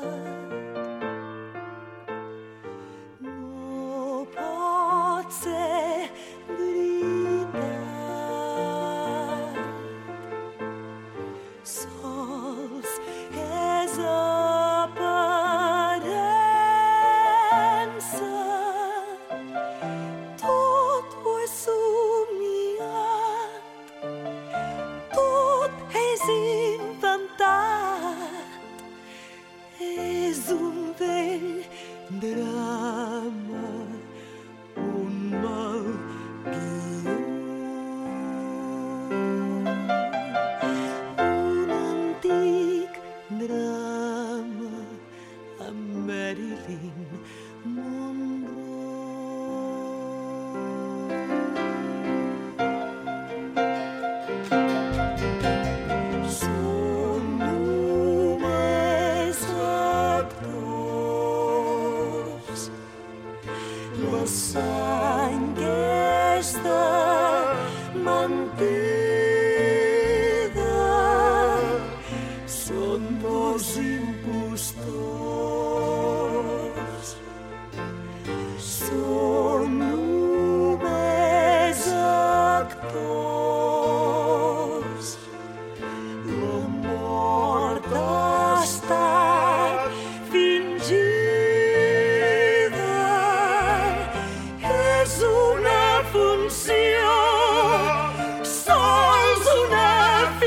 了 d'un vell drama, un mal guió. Un antic drama amb Marilyn the sun gets the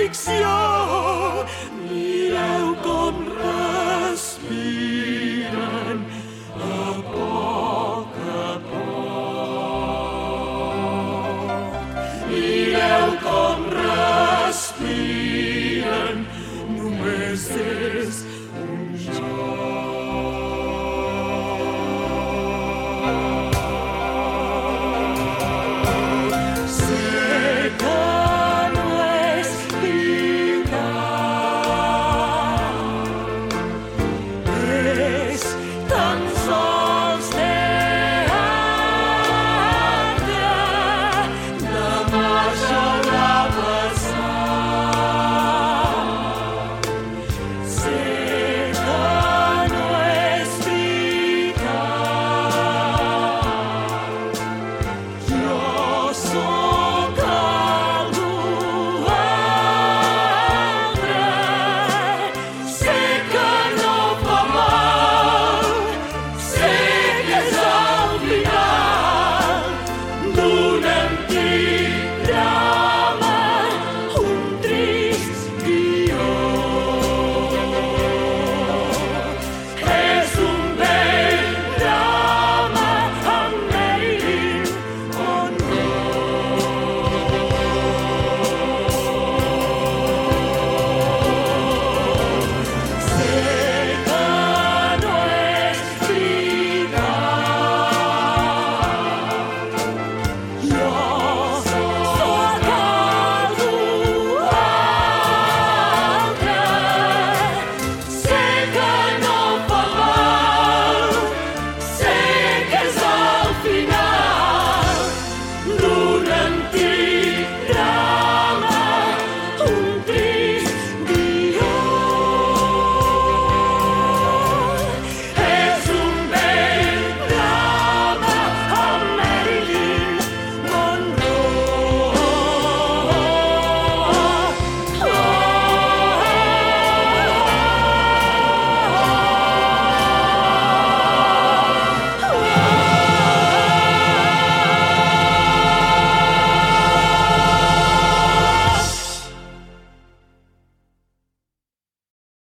ficció. Mireu com respiren a poc a poc. Mireu com respiren, només és place.